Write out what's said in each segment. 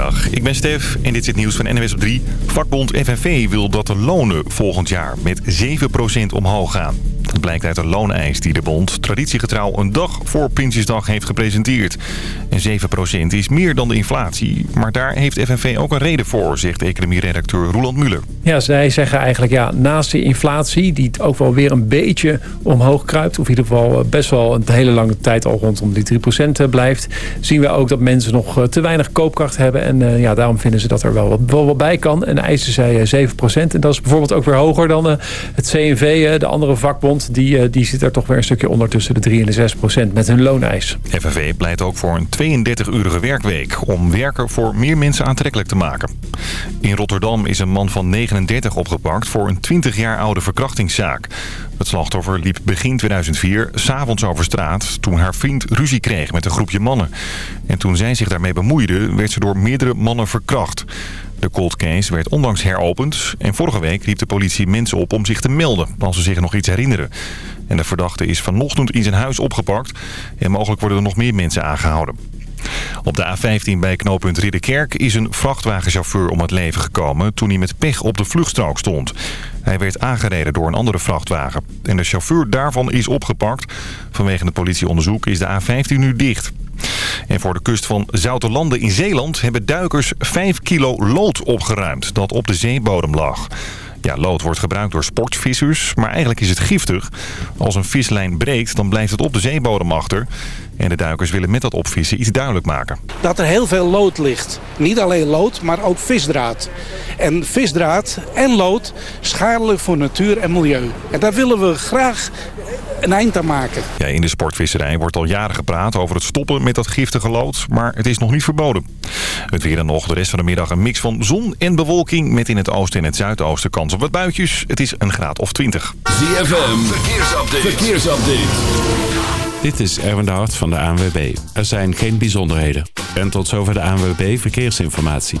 Goedemiddag, ik ben Stef en dit is het nieuws van NWS op 3. Vakbond FNV wil dat de lonen volgend jaar met 7% omhoog gaan. Blijkt uit een looneis die de bond traditiegetrouw een dag voor Prinsjesdag heeft gepresenteerd. En 7% is meer dan de inflatie, maar daar heeft FNV ook een reden voor, zegt economieredacteur Roland Muller. Ja, zij zeggen eigenlijk ja, naast de inflatie, die ook wel weer een beetje omhoog kruipt, of in ieder geval best wel een hele lange tijd al rondom die 3% blijft, zien we ook dat mensen nog te weinig koopkracht hebben. En ja, daarom vinden ze dat er wel wat, wel bij kan. En eisen zij 7%. En dat is bijvoorbeeld ook weer hoger dan het CNV, de andere vakbond. Die, uh, die zit er toch weer een stukje onder tussen de 3 en de 6% met hun looneis. FNV pleit ook voor een 32-urige werkweek om werken voor meer mensen aantrekkelijk te maken. In Rotterdam is een man van 39 opgepakt voor een 20 jaar oude verkrachtingszaak. Het slachtoffer liep begin 2004 s'avonds over straat toen haar vriend ruzie kreeg met een groepje mannen. En toen zij zich daarmee bemoeide werd ze door meerdere mannen verkracht. De cold case werd onlangs heropend en vorige week riep de politie mensen op om zich te melden als ze zich nog iets herinneren. En de verdachte is vanochtend in zijn huis opgepakt en mogelijk worden er nog meer mensen aangehouden. Op de A15 bij knooppunt Ridderkerk is een vrachtwagenchauffeur om het leven gekomen toen hij met pech op de vluchtstrook stond. Hij werd aangereden door een andere vrachtwagen. En de chauffeur daarvan is opgepakt. Vanwege het politieonderzoek is de A15 nu dicht. En voor de kust van Zoutelanden in Zeeland hebben duikers 5 kilo lood opgeruimd dat op de zeebodem lag. Ja, lood wordt gebruikt door sportvissers, maar eigenlijk is het giftig. Als een vislijn breekt, dan blijft het op de zeebodem achter. En de duikers willen met dat opvissen iets duidelijk maken. Dat er heel veel lood ligt. Niet alleen lood, maar ook visdraad. En visdraad en lood schadelijk voor natuur en milieu. En daar willen we graag een eind aan maken. Ja, in de sportvisserij wordt al jaren gepraat over het stoppen met dat giftige lood. Maar het is nog niet verboden. Het weer dan nog. De rest van de middag een mix van zon en bewolking. Met in het oosten en het zuidoosten kans op wat buitjes. Het is een graad of 20. ZFM, verkeersupdate. verkeersupdate. Dit is Erwin de Hart van de ANWB. Er zijn geen bijzonderheden. En tot zover de ANWB Verkeersinformatie.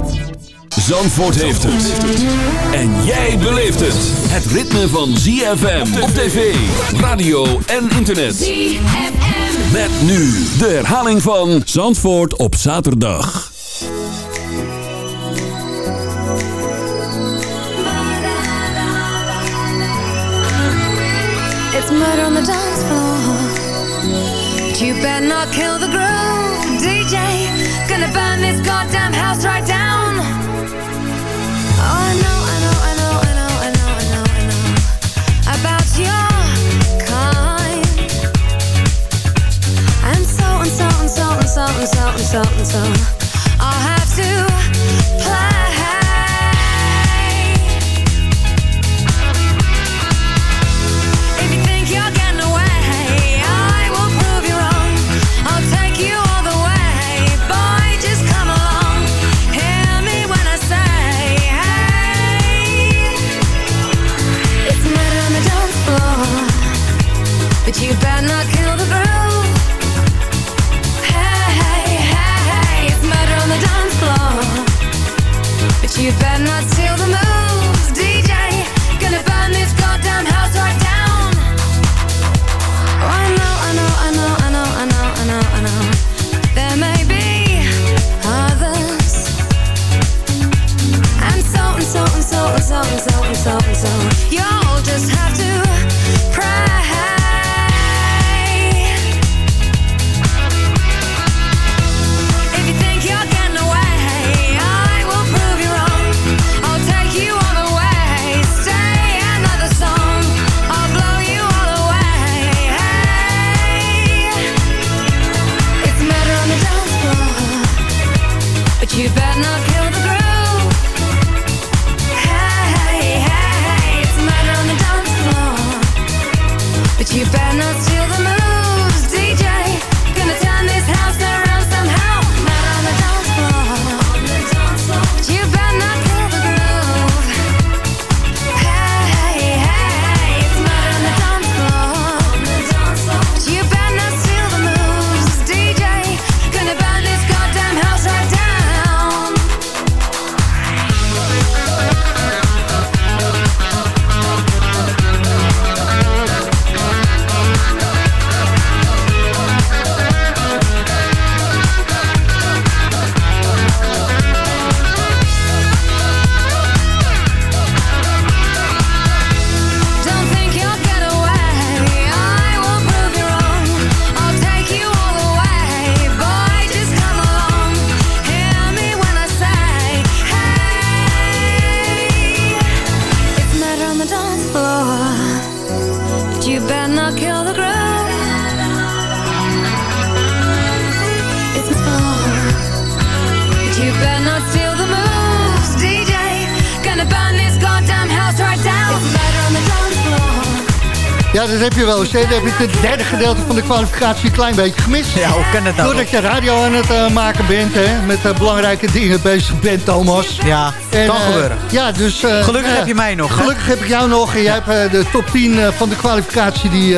Zandvoort heeft het. En jij beleeft het. Het ritme van ZFM op tv, radio en internet. ZFM. Met nu de herhaling van Zandvoort op zaterdag. It's murder on the dance floor. You better not kill the groove, DJ. Gonna burn this goddamn house right down. something, something, something, something. I'll have to play. Dat heb je wel eens. hè. Dan heb je het derde gedeelte van de kwalificatie een klein beetje gemist. Ja, hoe kan het nou? Doordat je radio aan het eh, maken bent, hè, met eh, belangrijke dingen bezig bent, Thomas. Ja, En, kan eh, gebeuren. Ja, dus... Gelukkig heb je mij nog, hè? Gelukkig heb ik jou nog. En jij hebt de top 10 eh, van de kwalificatie die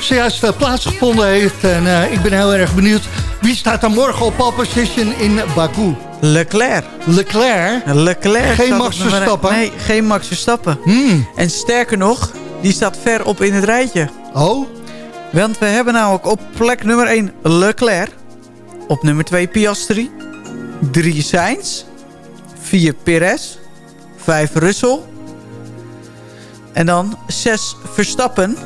zojuist plaatsgevonden heeft. En ik ben heel erg benieuwd. Wie staat er morgen op pole position in Baku? Leclerc. Leclerc? Leclerc. Geen Max Verstappen? Nee, geen Max Verstappen. Hmm. En sterker nog, die staat ver op in het rijtje. Oh? Want we hebben namelijk op plek nummer 1 Leclerc. Op nummer 2 Piastri. 3 Sainz. 4 Perez. 5 Russell. En dan 6 Verstappen.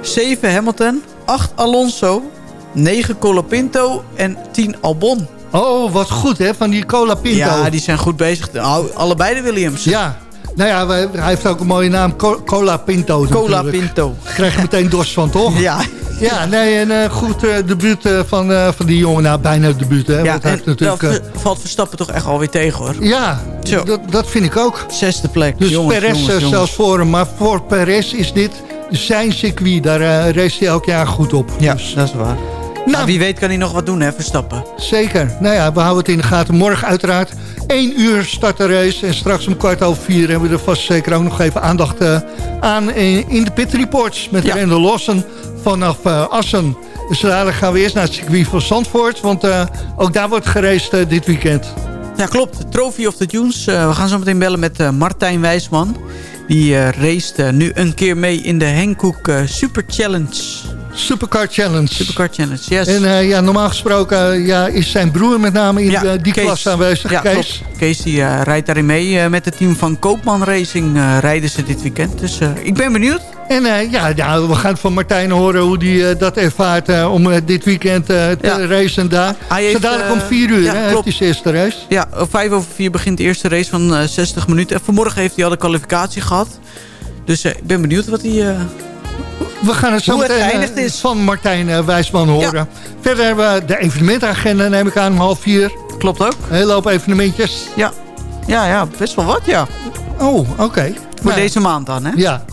7 Hamilton. 8 Alonso. 9 Colapinto. En 10 Albon. Oh, wat goed hè, van die Cola Pinto. Ja, die zijn goed bezig. Nou, allebei de Williams. Ja. Nou ja, hij heeft ook een mooie naam. Co- Cola Pinto Cola natuurlijk. Pinto. Krijg je meteen dorst van, toch? Ja, Ja, nee, een eh, goed eh, debuut eh, van, eh, van die jongen. Nou, bijna het debuut, hè. ja want hij heeft en natuurlijk... dat valt Verstappen toch echt alweer tegen hoor. ja, Zo. dat, dat vind ik ook. Zesde plek. Dus jongens, Perez jongens, jongens. zelfs voor hem. Maar voor Perez is dit zijn circuit. Daar race hij elk jaar goed op. Ja, Dus, dat is waar. Nou, wie weet kan hij nog wat doen, hè, Verstappen. Zeker. Nou ja, we houden het in de gaten. Morgen uiteraard 1 uur start de race. En straks om kwart over vier hebben we er vast zeker ook nog even aandacht eh, aan in, de Pit Reports. Met Ja. Randall Lawson vanaf eh, Assen. Dus dadelijk gaan we eerst naar het circuit van Zandvoort. Want eh, ook daar wordt geraced dit weekend. Ja, klopt. Trophy of the Dunes. Eh, we gaan zo meteen bellen met Martijn Wijsman. Die eh, nu een keer mee in de Henkoek Super Challenge. Supercar Challenge. Supercar Challenge, yes. En eh, ja, normaal gesproken eh, ja, is zijn broer met name in Ja, eh, die Kees. klas aanwezig. ja, Kees. klopt. Kees die, rijdt daarin mee met het team van Koopman Racing. rijden ze dit weekend. Dus ik ben benieuwd. En ja, we gaan van Martijn horen hoe hij dat ervaart om dit weekend te Ja. racen daar. Hij Zo heeft, dadelijk om vier uur ja, hè, hij zijn eerste race. Ja, vijf over vier begint de eerste race van eh, 60 minuten. En vanmorgen heeft hij al de kwalificatie gehad. Dus ik ben benieuwd wat hij... We gaan het zo Hoe meteen eh, is. van Martijn eh, Wijsman horen. Verder hebben we de evenementagenda, neem ik aan, om half vier. klopt ook. Een hele hoop evenementjes. Ja. Ja, ja, best wel wat, ja. Oh, oké. Voor Nou, deze maand dan, hè? Ja.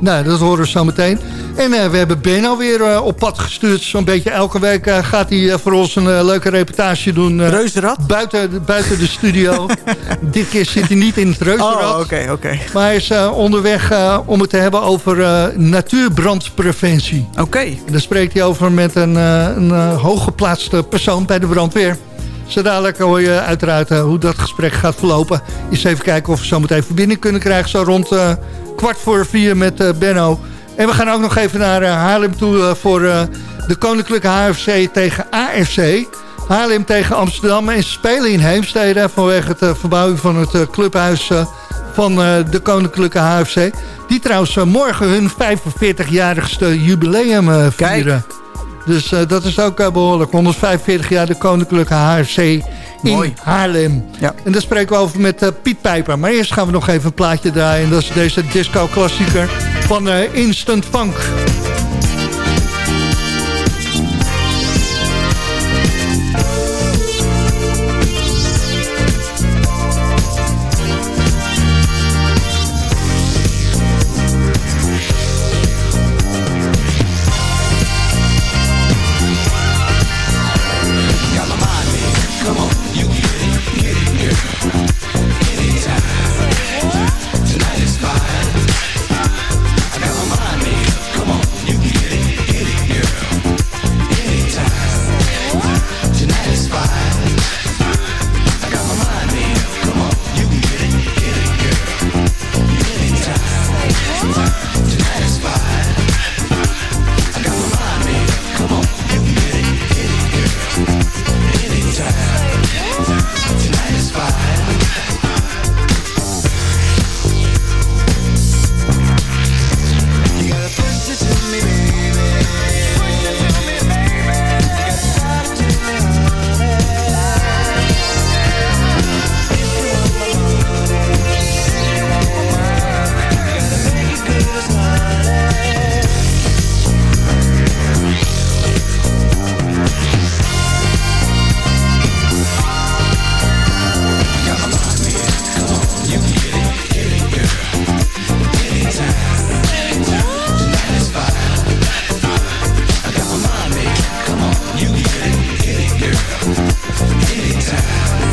Nou, dat horen we zo meteen. En eh, we hebben Ben alweer eh, op pad gestuurd. Zo'n beetje elke week eh, gaat hij voor ons een leuke reportage doen. Reuzenrad? buiten, de- buiten de studio. Dit keer zit hij niet in het reuzenrad. Oh, oké, oké. Maar hij is onderweg om het te hebben over natuurbrandpreventie. Oké. En daar spreekt hij over met een, een hooggeplaatste persoon bij de brandweer. Zo dadelijk hoor je uiteraard hoe dat gesprek gaat verlopen. Eens even kijken of we zo meteen verbinding kunnen krijgen. Zo rond kwart voor vier met eh, Benno. En we gaan ook nog even naar eh, Haarlem toe eh, voor de Koninklijke HFC tegen AFC. Haarlem tegen Amsterdam. En spelen in Heemstede vanwege het verbouwen van het clubhuis van de Koninklijke HFC. Die trouwens morgen hun 45-jarigste jubileum vieren. Dus dat is ook eh, behoorlijk. 145 jaar de Koninklijke HFC in Mooi. Haarlem. Ja. En daar spreken we over met eh, Piet Pijper. Maar eerst gaan we nog even een plaatje draaien. En dat is deze disco-klassieker van eh, Instant Funk. Anytime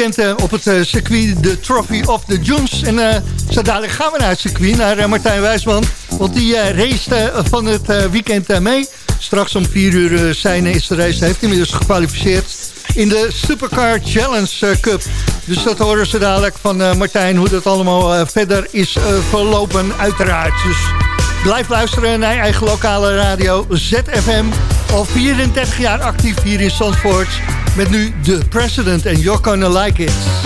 weekend eh, op het eh, circuit de Trophy of the Dunes. En eh, zo dadelijk gaan we naar het circuit, naar Martijn Wijsman. Want die race van het weekend mee. Straks om 4 uur zijn is de race. Hij heeft inmiddels gekwalificeerd in de Supercar Challenge Cup. Dus dat horen ze dadelijk van Martijn hoe dat allemaal verder is verlopen uiteraard. Dus blijf luisteren naar je eigen lokale radio ZFM. Al 34 jaar actief hier in Zandvoort. Met nu de President en You're Gonna Like It.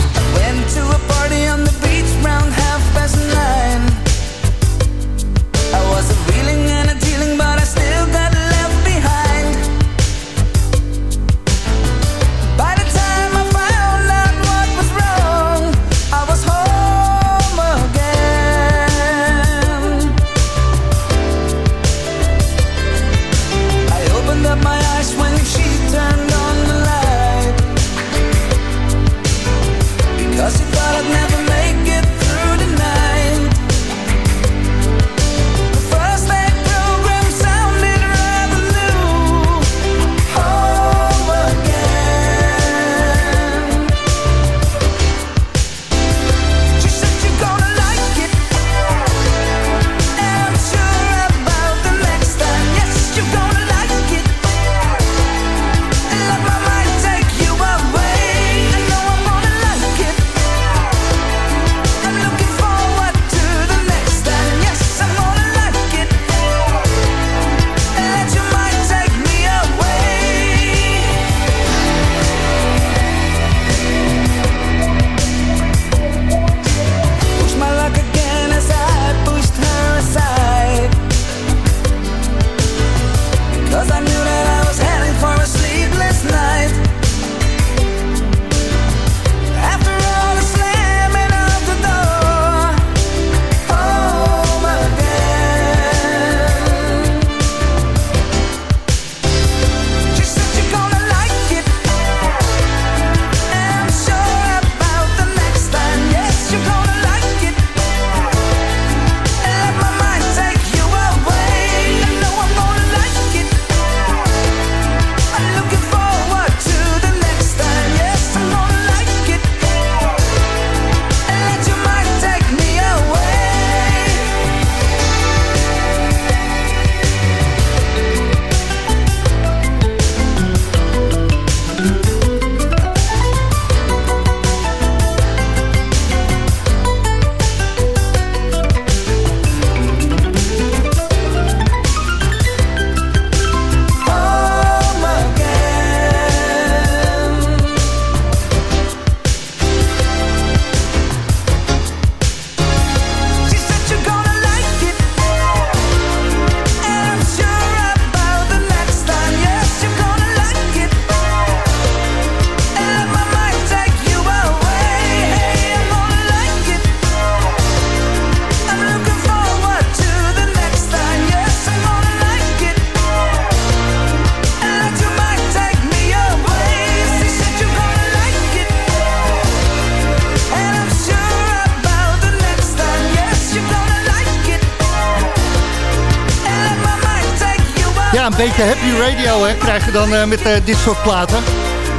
Een beetje happy radio hè, krijg je dan eh, met eh, dit soort platen.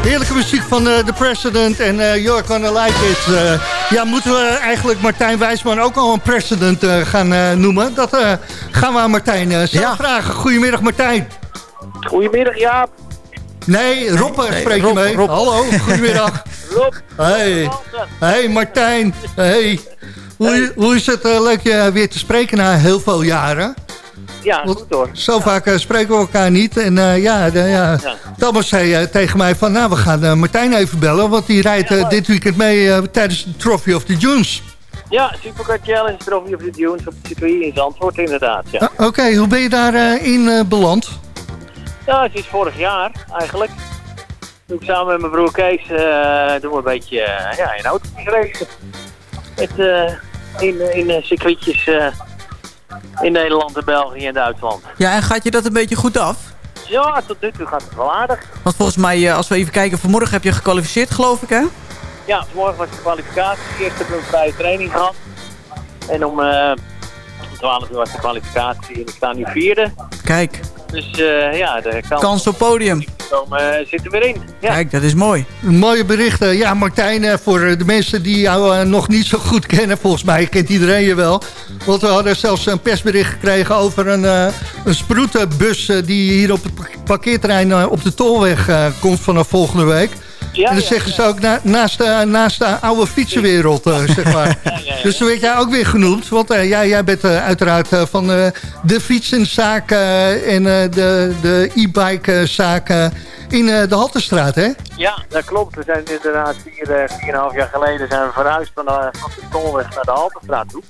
Heerlijke muziek van eh The President en eh You're Gonna Like It. Eh, ja, moeten we eigenlijk Martijn Wijsman ook al een president eh, gaan eh, noemen? Dat eh, gaan we aan Martijn eh, zelf vragen. Goedemiddag Martijn. Goedemiddag Jaap. Nee, Rob eh, spreek je mee. Hallo, goedemiddag. Rob. Hey, hey Martijn. Hey. Hoe, hoe is het leuk je weer te spreken na heel veel jaren? Ja, goed hoor. Zo vaak eh, spreken we elkaar niet. En eh, ja, de, ja. Thomas zei eh, tegen mij van... nou, we gaan Martijn even bellen... want die rijdt dit weekend mee tijdens de Trophy of the Dunes. Ja, Supercar Challenge Trophy of the Dunes op het circuit in Zandvoort inderdaad. Ja, Ah, Oké, hoe ben je daarin in beland? ja het is vorig jaar eigenlijk. Toen ik samen met mijn broer Kees doen we een beetje ja, in auto's racen. Met, in, in circuitjes in Nederland en België en Duitsland. Ja, en gaat je dat een beetje goed af? Ja, tot nu toe gaat het wel aardig. Want volgens mij, eh, als we even kijken, vanmorgen heb je gekwalificeerd, geloof ik, hè? Ja, vanmorgen was de kwalificatie. Eerst hebben we een vrije training gehad. En om, eh, om 12 uur was de kwalificatie en ik sta nu vierde. Kijk, Dus eh, ja, de kans, kans op podium. Komen eh, zitten we weer in. Ja. Kijk, dat is mooi. Mooie berichten. Ja, Martijn, eh, voor eh, de mensen die jou nog niet zo goed kennen... volgens mij kent iedereen je wel. Want we hadden zelfs een persbericht gekregen over een, eh, een sproetenbus... die hier op het parkeerterrein op de Tolweg eh, komt vanaf volgende week. Ja, en dan ja, zeggen ja. ze ook na- naast, de, naast de oude fietsenwereld, eh, zeg maar. Dus zo werd jij ook weer genoemd. Want eh, jij, jij bent eh, uiteraard eh, van eh, de fietsenzaak eh, en eh, de, de e-bike zaak eh, in eh, de Halterstraat, hè? Ja, dat klopt. We zijn inderdaad vier, eh, vier jaar geleden zijn we verhuisd van, de- van de Tolweg naar de Halterstraat toe.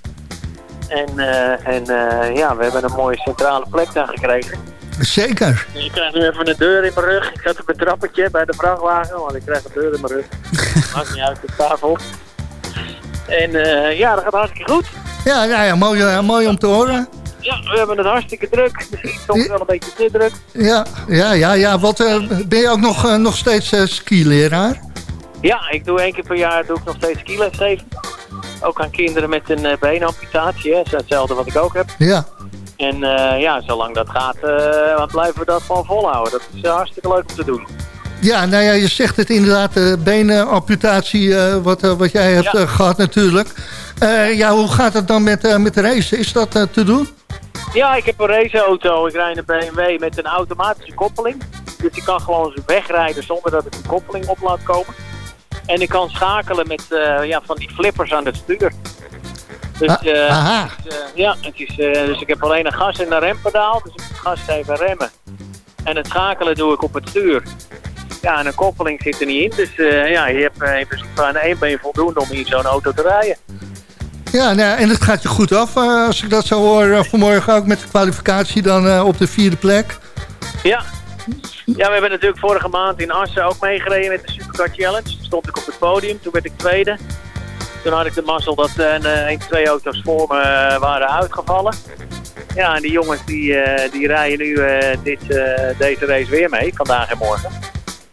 En, eh, en eh, ja, we hebben een mooie centrale plek daar gekregen. Zeker. Ik krijg nu even een deur in mijn rug. Ik zat op een trappetje bij de vrachtwagen, want ik krijg een deur in mijn rug. Maakt niet uit, de tafel. En eh, ja, dat gaat hartstikke goed. Ja, ja, ja mooi, eh, mooi om te horen. Ja, we hebben het hartstikke druk. Misschien soms wel een beetje te druk. Ja, ja, ja, ja. Wat, eh, ben je ook nog, nog steeds skileraar? Ja, ik doe één keer per jaar doe ik nog steeds skiles geven. Ook aan kinderen met een beenamputatie. Hè. Dat is hetzelfde wat ik ook heb. Ja. En eh, ja, zolang dat gaat, eh, blijven we dat gewoon volhouden. Dat is eh, hartstikke leuk om te doen. Ja, nou ja, je zegt het inderdaad, de benenamputatie, wat, wat jij hebt Ja. eh, gehad natuurlijk. Ja, hoe gaat het dan met, met de race? Is dat te doen? Ja, ik heb een raceauto. Ik rijd een BMW met een automatische koppeling. Dus ik kan gewoon wegrijden zonder dat ik een koppeling op laat komen. En ik kan schakelen met ja, van die flippers aan het stuur. Dus, Ah, eh, aha. is, eh, ja, het is, eh, dus ik heb alleen een gas en een rempedaal. Dus ik moet gas geven en remmen. En het schakelen doe ik op het stuur. Ja, en een koppeling zit er niet in. Dus ja, je hebt in principe aan één been voldoende om in zo'n auto te rijden. Ja, nou, en het gaat je goed af als ik dat zo hoor vanmorgen ook met de kwalificatie dan op de vierde plek. Ja. Ja, we hebben natuurlijk vorige maand in Assen ook meegereden met de Supercar Challenge. Toen stond ik op het podium, toen werd ik tweede. Toen had ik de mazzel dat eh, een, een, twee auto's voor me eh, waren uitgevallen. Ja, en die jongens die, eh, die rijden nu eh, dit, eh, deze race weer mee, vandaag en morgen.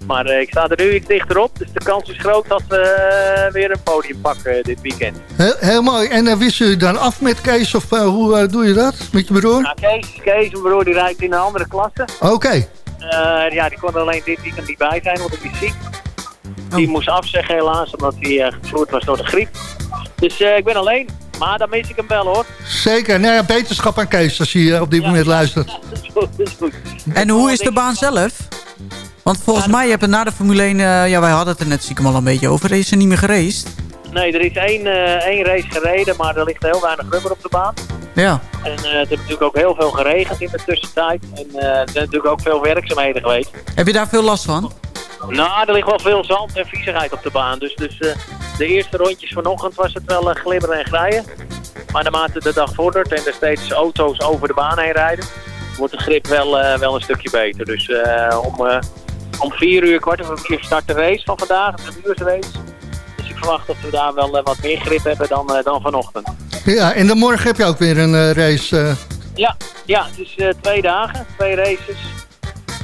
Maar eh, ik sta er nu iets dichterop, dus de kans is groot dat we eh, weer een podium pakken dit weekend. Heel, heel mooi. En uh, wist je dan af met Kees of uh, hoe uh, doe je dat met je broer? Nou, Kees, Kees, mijn broer, die rijdt in een andere klasse. Oké. Okay. Ja, die kon er alleen dit weekend niet bij zijn, want hij is ziek. Die moest afzeggen helaas, omdat hij uh, gevloerd was door de griep. Dus uh, ik ben alleen, maar dan mis ik hem wel hoor. Zeker, nou ja, beterschap aan Kees als hij op dit ja. moment luistert. Ja, dat is goed, dat is goed. En hoe is de baan zelf? Want volgens mij, je hebt er na de Formule 1, uh, ja wij hadden het er net stiekem al een beetje over, is er niet meer geraced? Nee, er is één, uh, één race gereden, maar er ligt heel weinig rubber op de baan. Ja. En uh, het heeft natuurlijk ook heel veel geregend in de tussentijd. En uh, er zijn natuurlijk ook veel werkzaamheden geweest. Heb je daar veel last van? Nou, er ligt wel veel zand en viezigheid op de baan. Dus, dus uh, de eerste rondjes vanochtend was het wel uh, glibberen en glijden. Maar naarmate de dag vordert en er steeds auto's over de baan heen rijden... wordt de grip wel, uh, wel een stukje beter. Dus om, om vier uur, kwart over vier start de race van vandaag. Een uursrace. Dus ik verwacht dat we daar wel wat meer grip hebben dan, dan vanochtend. Ja, en dan morgen heb je ook weer een race. Ja, ja, het is twee dagen, twee races.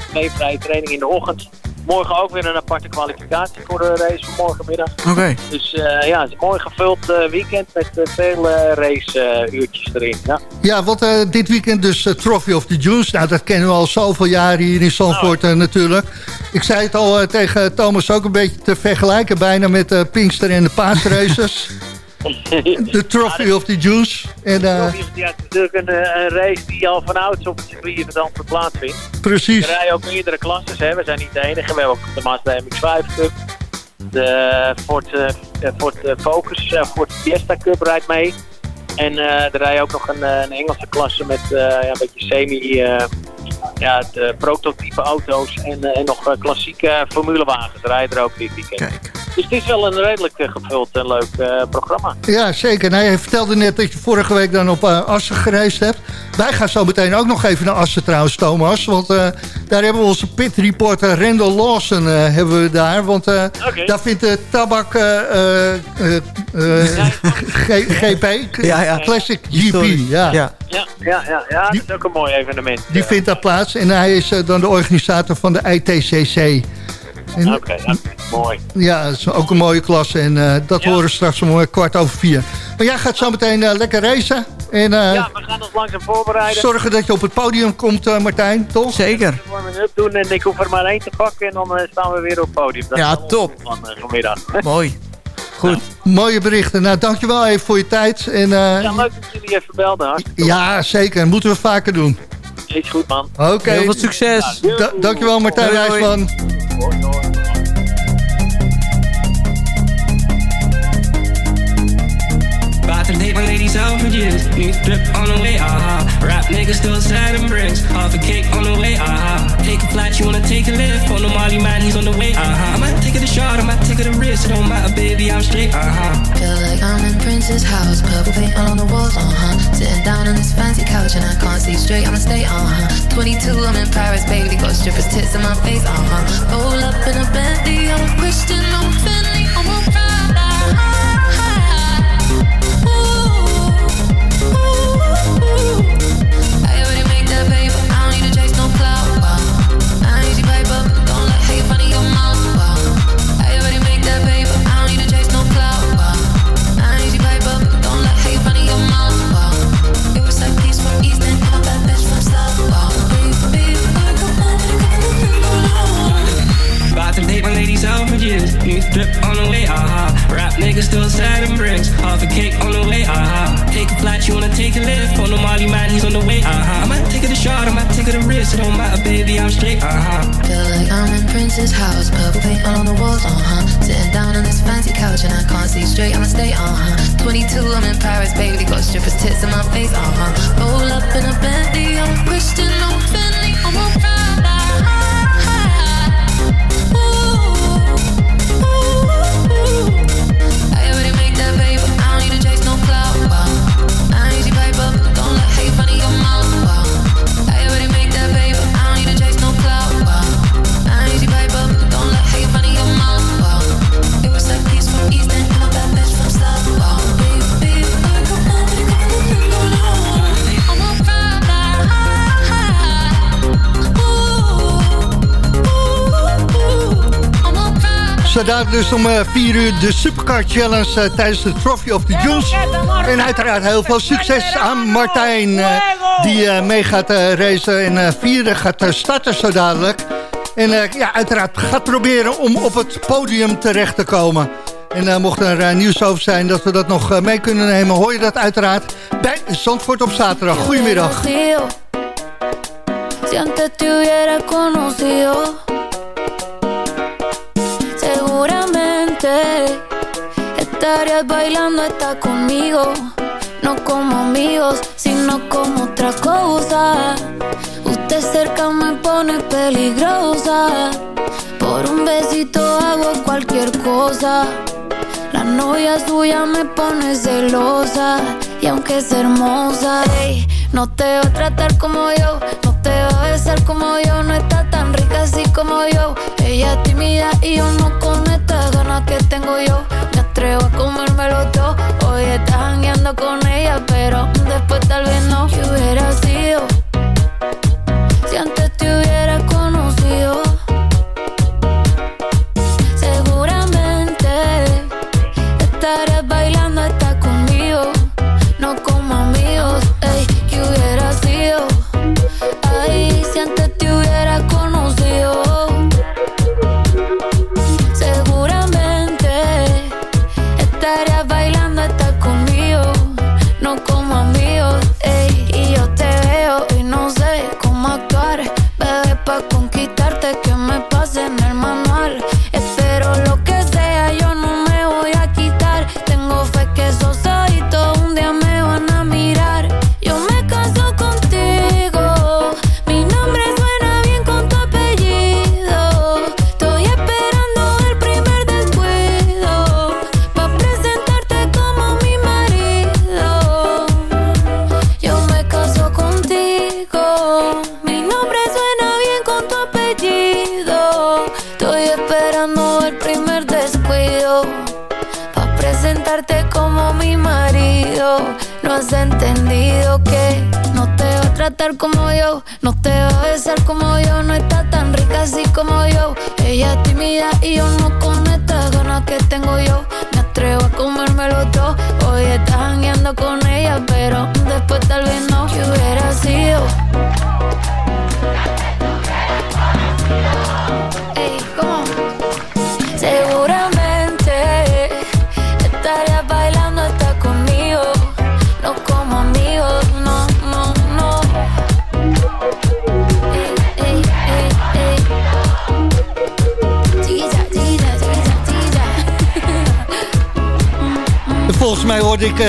Twee vrije training in de ochtend morgen ook weer een aparte kwalificatie voor de race van morgenmiddag. Oké. Okay. Dus uh, ja, het is een mooi gevuld uh, weekend met uh, veel raceuurtjes erin. Ja, ja want dit weekend dus Trophy of the Juice. Nou, dat kennen we al zoveel jaren hier in Zandvoort nou. natuurlijk. Ik zei het al tegen Thomas ook een beetje te vergelijken bijna met de Pinkster en de paasraces. De Trophy of the Juice. En, uh, het is natuurlijk een, een, race die al van ouds op het circuit van Zandvoort plaatsvindt. Precies. Er rijden ook meerdere klasses, hè. we zijn niet de enige. We hebben ook de Mazda MX-5 Cup. De Ford, uh, Ford Focus, uh, Ford Fiesta Cup rijdt mee. En uh, er rijden ook nog een, een Engelse klasse met ja, een beetje semi... ja, de prototype auto's en, en nog klassieke formulewagens rijden er ook dit weekend. Kijk. Dus het is wel een redelijk uh, gevuld en leuk uh, programma. Ja, zeker. Nou, je vertelde net dat je vorige week dan op uh, Assen gereisd hebt. Wij gaan zo meteen ook nog even naar Assen trouwens, Thomas. Want daar hebben we onze pit reporter Randall Lawson hebben we daar. Want okay. daar vindt de tabak GP, ja, ja. Classic GP. Ja. Ja. Ja, ja, ja, ja, dat is ook een mooi evenement. Die vindt daar plaats en hij is dan de organisator van de ITCC. Oké, okay, okay, mooi. Ja, dat is ook een mooie klasse en uh, dat ja. horen we straks om kwart over vier. Maar jij gaat zo meteen uh, lekker racen. En eh, Ja, we gaan ons langzaam voorbereiden. zorgen dat je op het podium komt, eh, Martijn, toch? Zeker. warming-up doen en ik hoef er maar één te pakken en dan eh, staan we weer op het podium. Dat Ja, top. Van, eh, vanmiddag. Mooi. Goed. Mooie berichten. Nou, dankjewel even voor je tijd. En, eh, Ja, leuk dat jullie even belden. Hartstikke ja, zeker. Moeten we vaker doen. Is goed, man. Oké. Heel veel succes. Da- dankjewel Martijn Hoi, to date my ladies out for years. New drip on the way, aha. Rap niggas still and bricks. Half a cake on the way, aha. Take a flight, you wanna take a lift. On the Molly man, he's on the way, aha. I might take it a shot, I might take it a risk. It don't matter, baby, I'm straight, aha. Feel like I'm in Prince's house, purple paint all on the walls, uh huh. Sitting down on this fancy couch and I can't see straight, I'ma stay, uh huh. 22, I'm in Paris, baby, got strippers tits in my face, uh huh. Roll up in a Bentley, I'm a Christian, I'm Fendi, I'm a years. New drip on the way, aha. Rap niggas still selling bricks. Half a cake on the way, aha. Take a flight, you wanna take a lift. On the Molly man, he's on the way, aha. I might take it a shot, I might take it a risk. It don't matter, baby, I'm straight, aha. Feel like I'm in Prince's house, purple paint all on the walls, uh huh. Sitting down on this fancy couch and I can't see straight, I'ma stay, uh huh. 22, I'm in Paris, baby, got strippers tits in my face, uh huh. Roll up in a Bentley, I'm Dadelijk dus om 4 uur de Supercar Challenge eh, tijdens de Trophy of the Dunes. En uiteraard heel veel succes aan Martijn eh, die eh, mee gaat eh, racen en eh, vierde gaat eh, starten zo dadelijk. En eh, ja, uiteraard gaat proberen om op het podium terecht te komen. En eh, mocht er eh, nieuws over zijn dat we dat nog eh, mee kunnen nemen... hoor je dat uiteraard bij Zandvoort op zaterdag. Goedemiddag. Seguramente estarías bailando esta conmigo. No como amigos, sino como otra cosa. Usted cerca me pone peligrosa. Por un besito hago cualquier cosa. La novia suya me pone celosa y aunque es hermosa, ey, no te va a tratar como yo, no te va a besar como yo, no está tan rica así como yo. Ella es tímida y yo no con estas ganas que tengo yo. Me atrevo a comérmelo todo. Hoy estás jangueando con ella, pero después tal vez no. ¿Qué hubiera sido?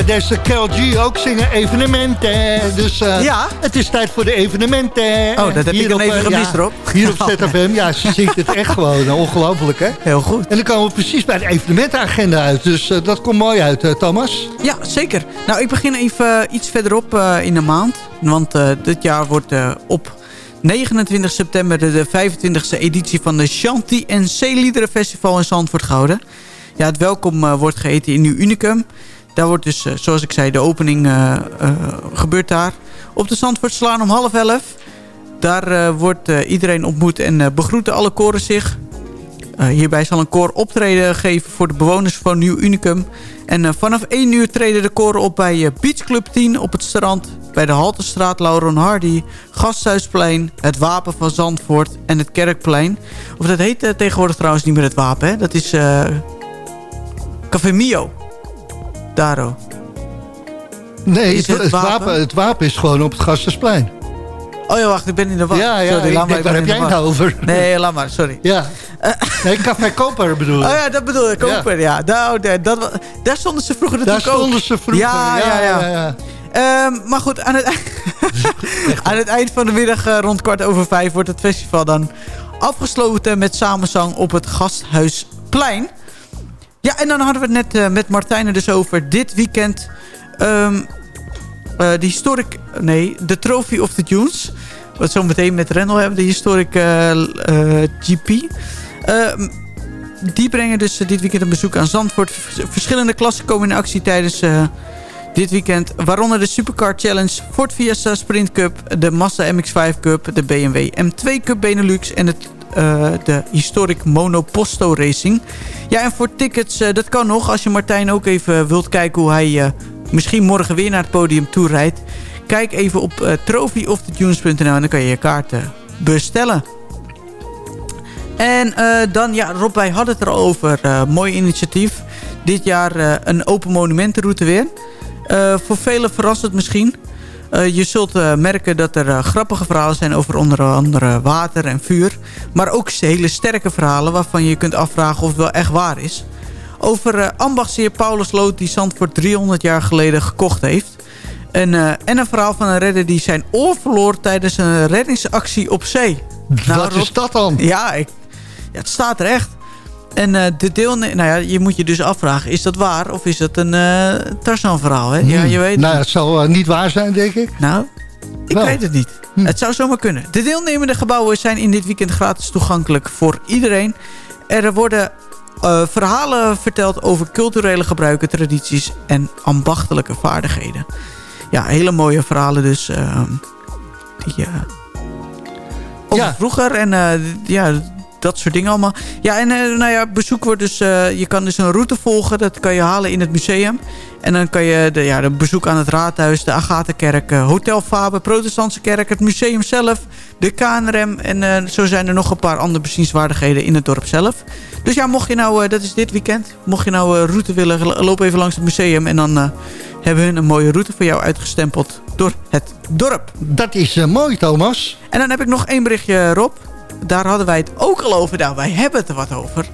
Deze Kel G ook zingen evenementen. Dus eh, Ja? het is tijd voor de evenementen. Oh, dat heb Hier ik op, even eh, gemist, ja. Hier op ZFM. Ja, ze zingt het echt gewoon. Ongelooflijk, hè? Heel goed. En dan komen we precies bij de evenementenagenda uit. Dus eh, dat komt mooi uit, Thomas. Ja, zeker. Nou, ik begin even iets verderop in de maand. Want dit jaar wordt op 29 september de, de 25e editie van de Shanti en Zeeliederen Festival in Zandvoort gehouden. Ja, het welkom wordt geheten in Nieuw Unicum. Daar wordt dus, eh, zoals ik zei, de opening eh, eh, gebeurt daar. Op de Zandvoortslaan om half elf. Daar wordt iedereen ontmoet en begroeten alle koren zich. Hierbij zal een koor optreden geven voor de bewoners van Nieuw Unicum. En vanaf 1 uur treden de koren op bij eh, Beach Club 10 op het strand... bij de Haltestraat, Lauren Hardy, Gasthuisplein... het Wapen van Zandvoort en het Kerkplein. Of dat heet tegenwoordig trouwens niet meer het Wapen, hè? Dat is Café Mio. Daro. Nee, het, het het wapen? wapen, het wapen is gewoon op het Gastersplein. Oh ja, wacht, ik ben in de war. Ja, ja, sorry, laat maar, waar heb jij het over? Nee, laat maar, sorry. Ja. Nee, Café Koper bedoel ik. Oh ja, dat bedoel ik. Koper, ja. Nou, daar, dat, wa- daar stonden ze vroeger Daar natuurlijk ook. stonden ze vroeger. Ja, ja, ja. ja. Ehm, maar goed, aan het, aan het eind van de middag eh, rond kwart over vijf wordt het festival dan afgesloten met samenzang op het Gasthuisplein. Ja, en dan hadden we het net eh, met Martijn dus over dit weekend. eh, de historic, nee, de Trophy of the Dunes. Wat zo meteen met Rendel hebben, de historic eh, GP. Ehm, die brengen dus dit weekend een bezoek aan Zandvoort. Vers- Verschillende klassen komen in actie tijdens dit weekend. Waaronder de Supercar Challenge, Ford Fiesta Sprint Cup... de Mazda MX-5 Cup, de BMW M2 Cup Benelux... en het, eh, de Historic Mono Posto Racing. Ja, en voor tickets, eh, dat kan nog. Als je Martijn ook even wilt kijken hoe hij eh, misschien morgen weer naar het podium toe rijdt... kijk even op uh, en dan kan je je kaarten bestellen. En dan, ja, Rob, wij hadden het er al over. eh, mooi initiatief. Dit jaar een open monumentenroute weer. Voor velen verrast het misschien. Eh, je zult eh, merken dat er eh, grappige verhalen zijn over onder andere water en vuur. Maar ook hele sterke verhalen waarvan je kunt afvragen of het wel echt waar is. Over ambachtsheer Paulus Lood die Zandvoort 300 jaar geleden gekocht heeft. En, en een verhaal van een redder die zijn oor verloor tijdens een reddingsactie op zee. Wat is dat dan? Ja, ik, ja, het staat er echt. En eh, de deelne nou ja, je moet je dus afvragen, is dat waar of is dat een eh Tarzan verhaal? Hè? Ja, Hmm. je weet Nou, het zal eh, niet waar zijn, denk ik. Nou, ik Wel. weet het niet. Het zou zomaar kunnen. De deelnemende gebouwen zijn in dit weekend gratis toegankelijk voor iedereen. Er worden verhalen verteld over culturele gebruiken, tradities en ambachtelijke vaardigheden. Ja, hele mooie verhalen dus. eh, die, eh, over Ja. vroeger en ja, dat soort dingen allemaal. Ja, en eh, nou ja, bezoek wordt dus... eh, je kan dus een route volgen. Dat kan je halen in het museum. En dan kan je de, ja, de bezoek aan het raadhuis, de Agatha-kerk, eh, Hotel Faber, Protestantse kerk, het museum zelf, de KNRM. En zo zijn er nog een paar andere bezienswaardigheden in het dorp zelf. Dus ja, mocht je nou, dat is dit weekend, mocht je nou eh, route willen, lo- loop even langs het museum. En dan hebben hun een mooie route voor jou uitgestempeld door het dorp. Dat is mooi, Thomas. En dan heb ik nog één berichtje, Rob. Daar hadden wij het ook al over. Nou, wij hebben het er wat over.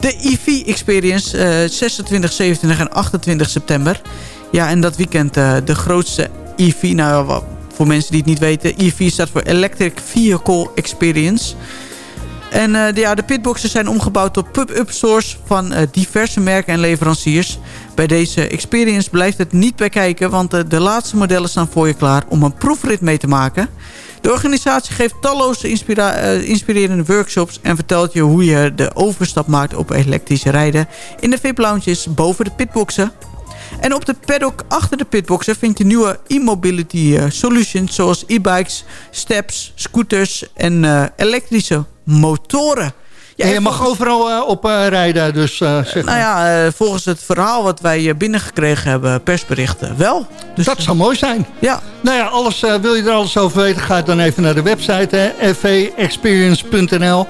De EV Experience, eh 26, 27 en 28 september. Ja, en dat weekend eh, de grootste EV. Nou, voor mensen die het niet weten. EV staat voor Electric Vehicle Experience. En eh, de, ja, de pitboxen zijn omgebouwd tot pub-up stores van eh, diverse merken en leveranciers. Bij deze experience blijft het niet bij kijken, want eh, de laatste modellen staan voor je klaar om een proefrit mee te maken. De organisatie geeft talloze eh, inspirerende workshops en vertelt je hoe je de overstap maakt op elektrische rijden in de VIP-lounges boven de pitboxen. En op de paddock achter de pitboxen vind je nieuwe e-mobility eh, solutions zoals e-bikes, steps, scooters en elektrische motoren. Ja, en je mag overal eh, op eh, rijden, dus zeg Nou ja, volgens het verhaal wat wij binnengekregen hebben, persberichten, wel. Dus, dat zou mooi zijn. Ja. Nou ja, alles, wil je er alles over weten, ga dan even naar de website, fvexperience.nl.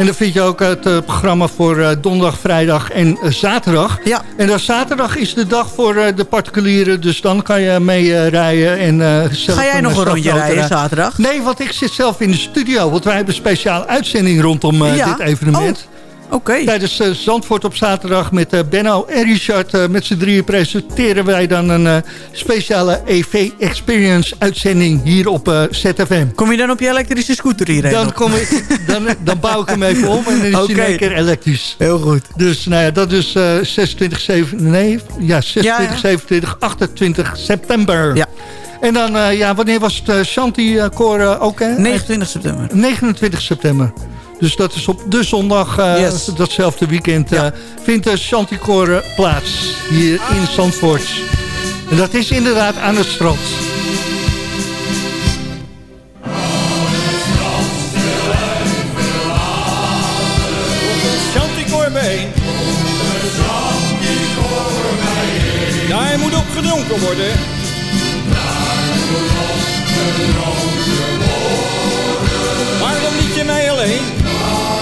En dan vind je ook het eh, programma voor eh, donderdag, vrijdag en eh, zaterdag. Ja. En dan zaterdag is de dag voor de particulieren, dus dan kan je mee rijden. En, zelf Ga jij nog een rondje rijden zaterdag? Nee, want ik zit zelf in de studio, want wij hebben een speciale uitzending rondom Ja? dit evenement. Tijdens eh, Zandvoort op zaterdag met eh, Benno en Richard. eh, met z'n drieën presenteren wij dan een speciale EV Experience uitzending hier op ZFM. Kom je dan op je elektrische scooter hierheen? Dan, kom ik, dan, dan bouw ik hem even om en dan is hij in één keer elektrisch. Heel goed. Dus nou ja, dat is eh 26, 7, nee, ja, 26, Ja, ja. 27, 28 september. Ja. En dan, ja, wanneer was het Shanti-koor ook? Hè? 29 september. 29 september. Dus dat is op de zondag, eh, Yes. datzelfde weekend, eh, vindt de Chanticore plaats hier in Zandvoort. En dat is inderdaad aan het strand. Chanticoor bijeen. Daar moet op gedronken worden. Waarom liet je mij alleen?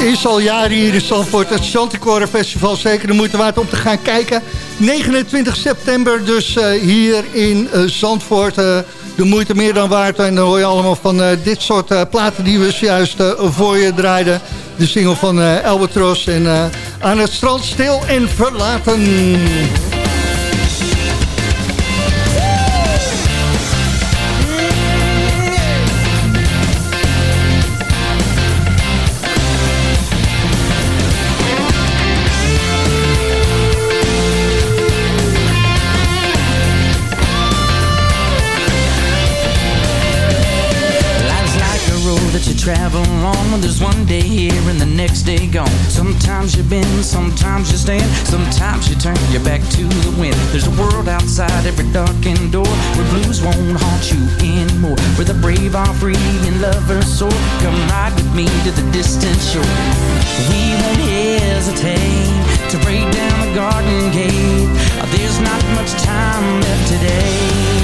Is al jaren hier in Zandvoort het Chanticore Festival. Zeker de moeite waard om te gaan kijken. 29 september dus eh, hier in eh, Zandvoort. eh, de moeite meer dan waard. En dan hoor je allemaal van dit soort platen die we zojuist eh, voor je draaiden. De single van Albatros en Aan het strand stil en verlaten. There's one day here and the next day gone. Sometimes you bend, sometimes you stand, sometimes you turn your back to the wind. There's a world outside every darkened door where blues won't haunt you anymore. Where the brave are free and lovers soar. Come ride with me to the distant shore. We won't hesitate to break down the garden gate. There's not much time left today.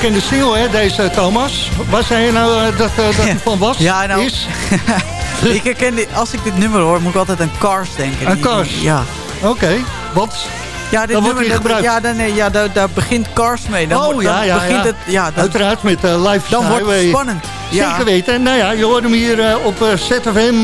Bekende single, hè, deze Thomas. Waar zei je nou eh, dat, eh, dat hij van was? Ja, nou, Is? ik herken dit, als ik dit nummer hoor, moet ik altijd aan Cars denken. Aan Cars? Ja. Oké, want Ja, dit wordt nummer, gebruikt. Ja, dan, nee, ja daar, daar begint Cars mee. Dan, oh ja, ja, begint ja. Het, ja dan, Uiteraard met eh Live dan wordt het spannend. Ja. Zeker weten. Nou ja, je hoort hem hier op ZFM.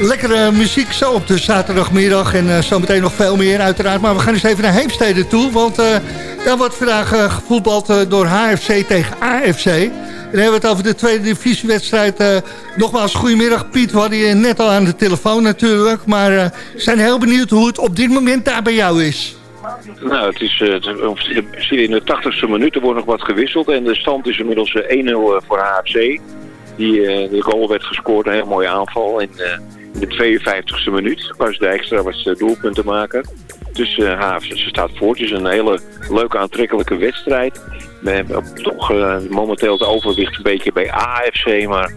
Lekkere muziek zo op de zaterdagmiddag. En eh, zometeen nog veel meer uiteraard. Maar we gaan eens even naar Heemstede toe. Want eh, daar wordt vandaag eh, gevoetbald door HFC tegen AFC. En dan hebben we het over de tweede divisiewedstrijd. nogmaals, goedemiddag Piet. We hadden je net al aan de telefoon natuurlijk. Maar we zijn heel benieuwd hoe het op dit moment daar bij jou is. Nou, het is, in de 80ste minuut, er wordt nog wat gewisseld. En de stand is inmiddels eh, 1-0 voor HFC. Die, de goal werd gescoord, een heel mooie aanval. In de 52ste minuut was de extra was uh, doelpunt te maken. Dus eh HFC ze staat voor. Het is een hele leuke, aantrekkelijke wedstrijd. We hebben toch eh, momenteel het overwicht een beetje bij AFC, maar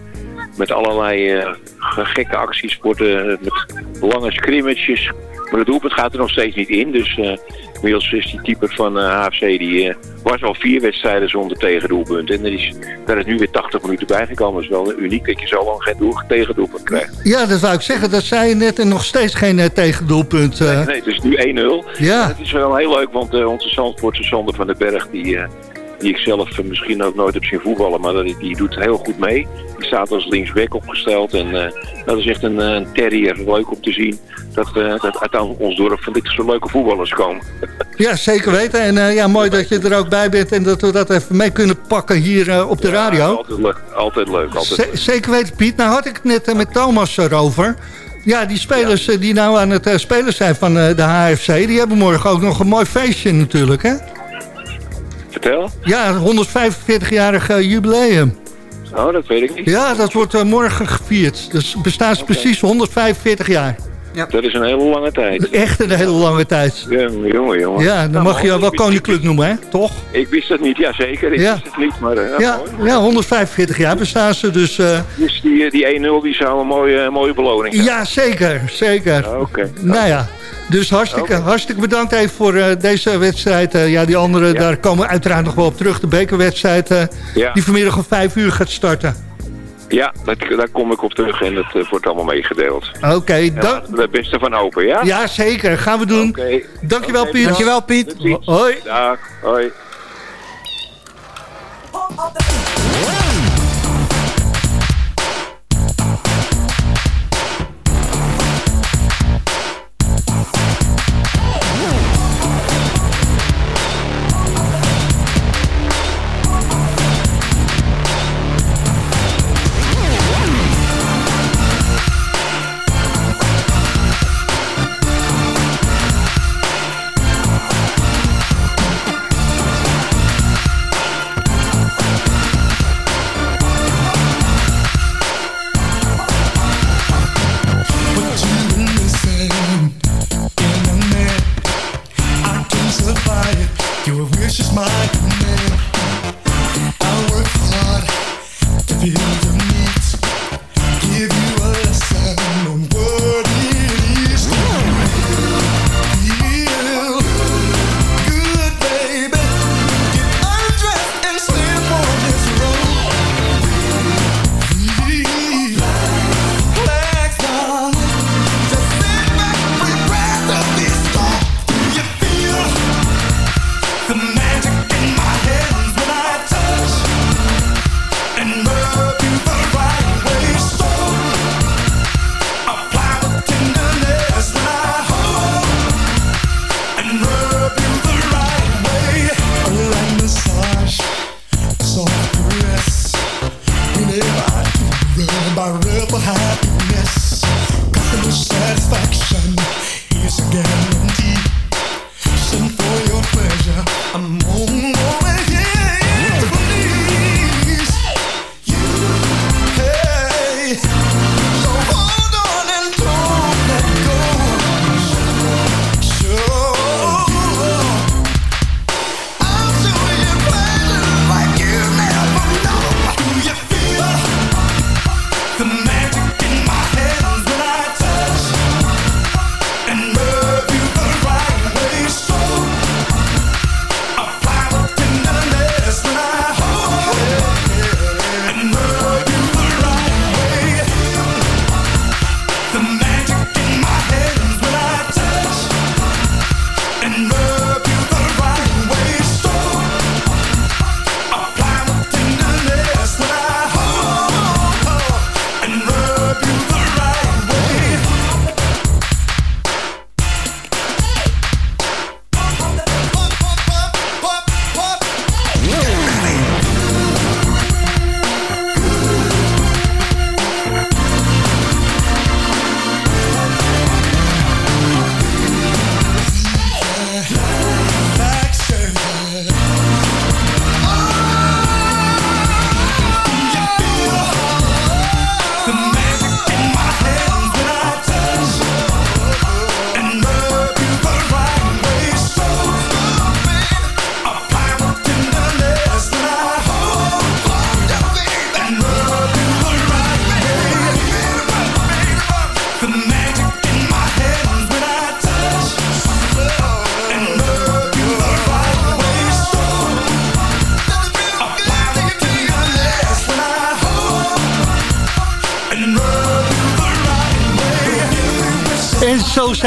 met allerlei eh, gekke acties worden eh, met lange scrimmages. Maar het doelpunt gaat er nog steeds niet in. Dus eh inmiddels is die type van eh HFC die was al vier wedstrijden zonder tegendoelpunt. En er is, daar is nu weer 80 minuten bijgekomen. Het is wel uniek dat je zo lang geen doel, tegendoelpunt krijgt. Ja, dat wou ik zeggen. Dat zei je net en nog steeds geen tegendoelpunt. eh. Nee, het is nu 1-0. Ja. Het is wel heel leuk, want onze Zandvoortse Sander van den Berg... die, die ik zelf eh, misschien ook nooit heb zien voetballen... maar dat, die doet heel goed mee. Die staat als linksback opgesteld. En eh, dat is echt een, eh, een terrier. Leuk om te zien dat, eh, dat uit ons dorp van dit soort leuke voetballers komen. Ja, zeker weten. En ja, mooi dat je er ook bij bent en dat we dat even mee kunnen pakken hier op de radio. Altijd leuk, altijd leuk. Altijd Z- leuk. zeker weten, Piet. Nou had ik het net met Thomas erover. Ja, die spelers die nou aan het spelen zijn van de HFC... die hebben morgen ook nog een mooi feestje natuurlijk, hè? Vertel. Ja, 145-jarig eh, jubileum. Oh, dat weet ik niet. Ja, dat wordt eh, morgen gevierd. Dus bestaan ze precies 145 jaar. Dat is een hele lange tijd. Echt een hele lange tijd. Ja, jongen, jongen. Ja, dan Nou, mag je wel koninklijk noemen, hè? Toch? Ik wist het niet, ja zeker. Ik Ja. wist het niet, maar... eh, Ja, mooi. ja 145 jaar bestaan ze, dus... eh, Dus die, die 1-0 die zou een mooie, mooie beloning ja, zeker, zeker. Oké. Nou ja, dus hartstikke, hartstikke bedankt even voor eh, deze wedstrijd. Eh, ja, die andere, daar komen we uiteraard nog wel op terug. De bekerwedstrijd, eh, Ja. die vanmiddag om 5 uur gaat starten. Ja, dat, daar kom ik op terug en dat eh, wordt allemaal meegedeeld. Oké, we er het beste van open, ja? Ja, zeker. Gaan we doen. Oké. Dankjewel, Piet. Dankjewel, Piet. Hoi. Dag, hoi.